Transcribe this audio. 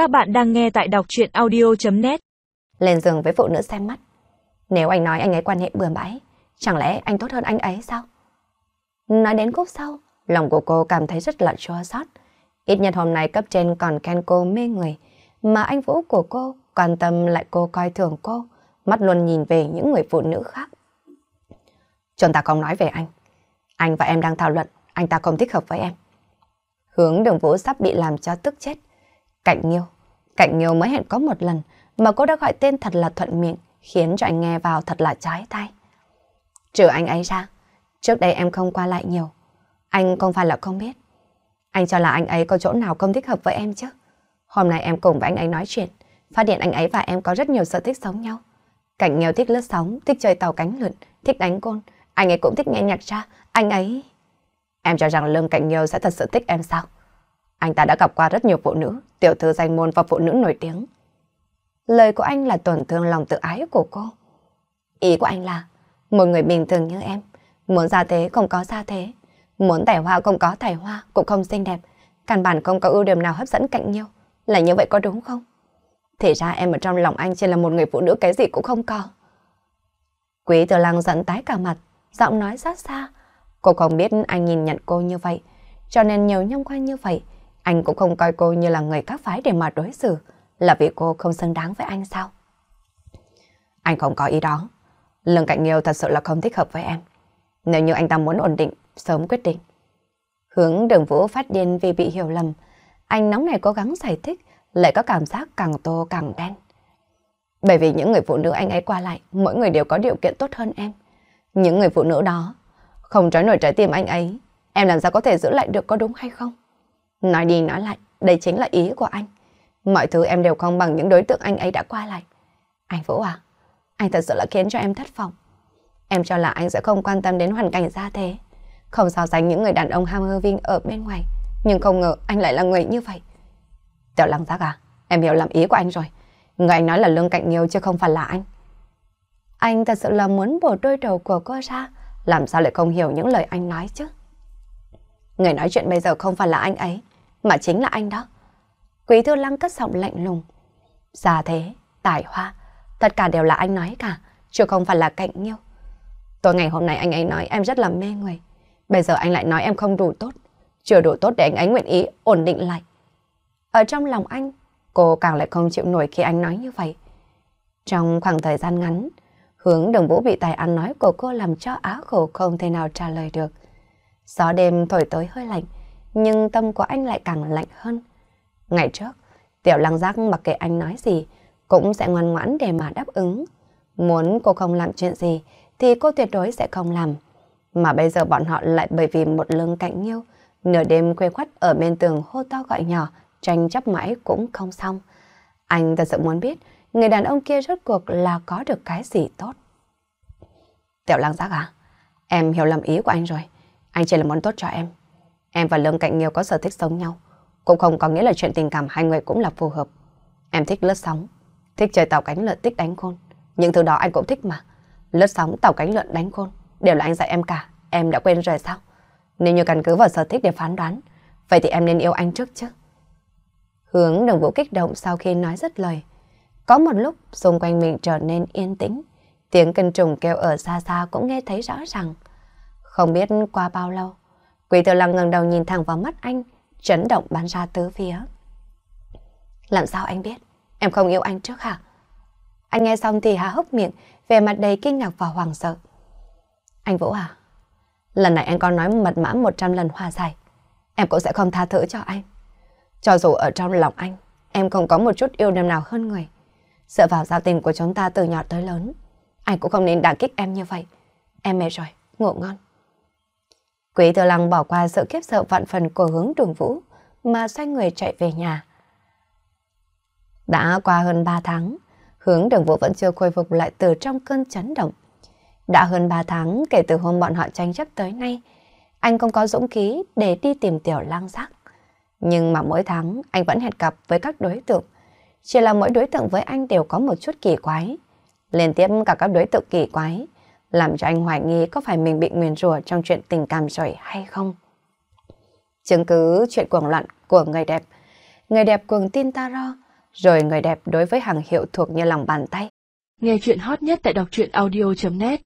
Các bạn đang nghe tại đọc chuyện audio.net Lên giường với phụ nữ xem mắt. Nếu anh nói anh ấy quan hệ bừa bãi, chẳng lẽ anh tốt hơn anh ấy sao? Nói đến khúc sau, lòng của cô cảm thấy rất là chua xót. Ít nhất hôm nay cấp trên còn khen cô mê người, mà anh Vũ của cô quan tâm lại cô coi thường cô, mắt luôn nhìn về những người phụ nữ khác. Chúng ta không nói về anh. Anh và em đang thảo luận, anh ta không thích hợp với em. Hướng đường Vũ sắp bị làm cho tức chết. Cạnh Nghiêu. Cạnh Nghiêu mới hẹn có một lần mà cô đã gọi tên thật là thuận miệng, khiến cho anh nghe vào thật là trái tai. Trừ anh ấy ra, trước đây em không qua lại nhiều. Anh không phải là không biết. Anh cho là anh ấy có chỗ nào không thích hợp với em chứ. Hôm nay em cùng với anh ấy nói chuyện, phát hiện anh ấy và em có rất nhiều sở thích giống nhau. Cảnh Nghiêu thích lướt sóng, thích chơi tàu cánh lượn, thích đánh côn. Anh ấy cũng thích nghe nhạc ra, anh ấy... Em cho rằng Lương Cảnh Nghiêu sẽ thật sự thích em sao? Anh ta đã gặp qua rất nhiều phụ nữ, tiểu thư danh môn và phụ nữ nổi tiếng. Lời của anh là tổn thương lòng tự ái của cô. Ý của anh là, một người bình thường như em, muốn ra thế không có ra thế, muốn tài hoa không có tài hoa, cũng không xinh đẹp, căn bản không có ưu điểm nào hấp dẫn cạnh nhau. Là như vậy có đúng không? Thì ra em ở trong lòng anh chỉ là một người phụ nữ cái gì cũng không có. Quý tử lăng giận tái cả mặt, giọng nói sát xa. Cô không biết anh nhìn nhận cô như vậy, cho nên nhiều nhông qua như vậy, anh cũng không coi cô như là người các phái để mà đối xử, là vì cô không xứng đáng với anh sao? Anh không có ý đó. Lương Cạnh Nghiêu thật sự là không thích hợp với em. Nếu như anh ta muốn ổn định, sớm quyết định. Hướng đường vũ phát điên vì bị hiểu lầm. Anh nóng này cố gắng giải thích, lại có cảm giác càng tô càng đen. Bởi vì những người phụ nữ anh ấy qua lại, mỗi người đều có điều kiện tốt hơn em. Những người phụ nữ đó, không trói nổi trái tim anh ấy, em làm sao có thể giữ lại được có đúng hay không? Nói đi nói lại, đây chính là ý của anh. Mọi thứ em đều không bằng những đối tượng anh ấy đã qua lại. Anh Vũ à, anh thật sự là khiến cho em thất vọng. Em cho là anh sẽ không quan tâm đến hoàn cảnh gia thế. Không so sánh những người đàn ông ham hơ vinh ở bên ngoài. Nhưng không ngờ anh lại là người như vậy. Tiểu lăng giác à, em hiểu lầm ý của anh rồi. Người anh nói là lương cạnh nhiều chứ không phải là anh. Anh thật sự là muốn bổ đôi đầu của cô ra. Làm sao lại không hiểu những lời anh nói chứ? Người nói chuyện bây giờ không phải là anh ấy, mà chính là anh đó. Quý thư lăng cất giọng lạnh lùng. Già thế, tài hoa, tất cả đều là anh nói cả, chứ không phải là cạnh nhiêu. Tối ngày hôm nay anh ấy nói em rất là mê người. Bây giờ anh lại nói em không đủ tốt, chưa đủ tốt để anh ấy nguyện ý ổn định lại. Ở trong lòng anh, cô càng lại không chịu nổi khi anh nói như vậy. Trong khoảng thời gian ngắn, hướng đồng vũ bị tài ăn nói của cô làm cho á khổ không thể nào trả lời được. Gió đêm thổi tới hơi lạnh, nhưng tâm của anh lại càng lạnh hơn. Ngày trước, Tiểu Lăng Giác mặc kệ anh nói gì, cũng sẽ ngoan ngoãn để mà đáp ứng. Muốn cô không làm chuyện gì, thì cô tuyệt đối sẽ không làm. Mà bây giờ bọn họ lại bởi vì một lưng cạnh nhiêu, nửa đêm quê khuất ở bên tường hô to gọi nhỏ, tranh chấp mãi cũng không xong. Anh thật sự muốn biết, người đàn ông kia rốt cuộc là có được cái gì tốt. Tiểu Lăng Giác à, em hiểu lầm ý của anh rồi. Anh chỉ là muốn tốt cho em. Em và Lương Cạnh Nghiêu có sở thích giống nhau. Cũng không có nghĩa là chuyện tình cảm hai người cũng là phù hợp. Em thích lướt sóng, thích chơi tàu cánh lợn thích đánh khôn. Những thứ đó anh cũng thích mà. Lướt sóng, tàu cánh lợn đánh khôn. Đều là anh dạy em cả. Em đã quên rồi sao? Nếu như căn cứ vào sở thích để phán đoán, vậy thì em nên yêu anh trước chứ. Hướng đồng vũ kích động sau khi nói rất lời. Có một lúc xung quanh mình trở nên yên tĩnh. Tiếng cân trùng kêu ở xa xa cũng nghe thấy rõ ràng. Không biết qua bao lâu, Quỷ Tiểu lăng ngẩng đầu nhìn thẳng vào mắt anh, chấn động bắn ra tứ phía. Làm sao anh biết? Em không yêu anh trước hả? Anh nghe xong thì há hốc miệng, về mặt đầy kinh ngạc và hoảng sợ. Anh Vũ à, lần này anh có nói mật mã 100 lần hòa giải, em cũng sẽ không tha thứ cho anh. Cho dù ở trong lòng anh, em không có một chút yêu đêm nào hơn người. Dựa vào gia tình của chúng ta từ nhỏ tới lớn, anh cũng không nên đả kích em như vậy. Em mệt rồi, ngủ ngon. Quý Tư Lăng bỏ qua sự kiếp sợ vạn phần của hướng đường vũ mà xoay người chạy về nhà. Đã qua hơn 3 tháng, hướng đường vũ vẫn chưa khôi phục lại từ trong cơn chấn động. Đã hơn 3 tháng kể từ hôm bọn họ tranh chấp tới nay, anh không có dũng khí để đi tìm tiểu lang giác. Nhưng mà mỗi tháng anh vẫn hẹn gặp với các đối tượng. Chỉ là mỗi đối tượng với anh đều có một chút kỳ quái. Liên tiếp cả các đối tượng kỳ quái, làm cho anh hoài nghi có phải mình bị nguyền rủa trong chuyện tình cảm rồi hay không. Chứng cứ chuyện cuồng loạn của người đẹp. Người đẹp cuồng tin ta ro, rồi người đẹp đối với hàng hiệu thuộc như lòng bàn tay. Nghe chuyện hot nhất tại đọc truyện audio.net